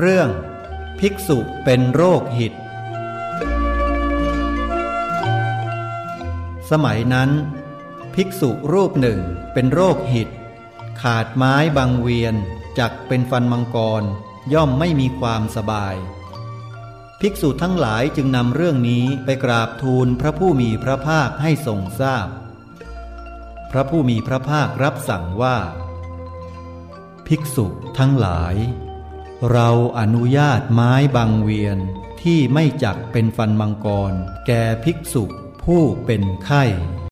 เรื่องภิกษุเป็นโรคหิดสมัยนั้น ภิกษุรูปหนึ่งเป็นโรคหิดขาดไม้บางเวียนจักเป็นฟันมังกรย่อมไม่มีความสบาย ภิกษุทั้งหลายจึงนำเรื่องนี้ไปกราบทูลพระผู้มีพระภาคให้ทรงทราบพพระผู้มีพระภาครับสั่งว่า ภิกษุทั้งหลาย เราอนุญาตไม้บางเวียนที่ไม่จักเป็นฟันมังกร แก่ภิกษุผู้เป็นไข้